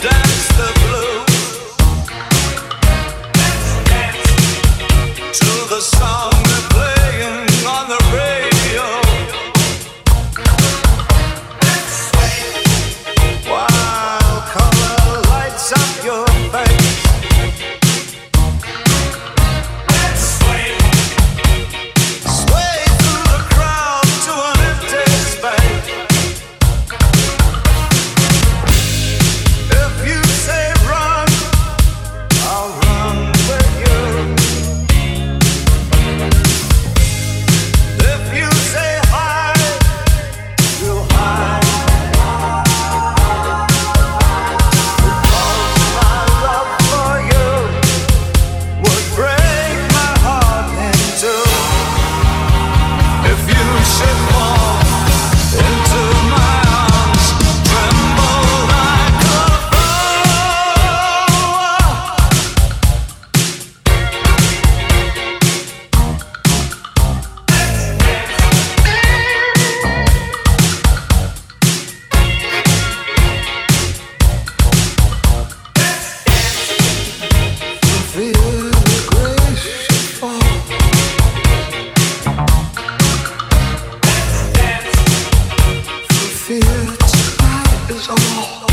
dance the all.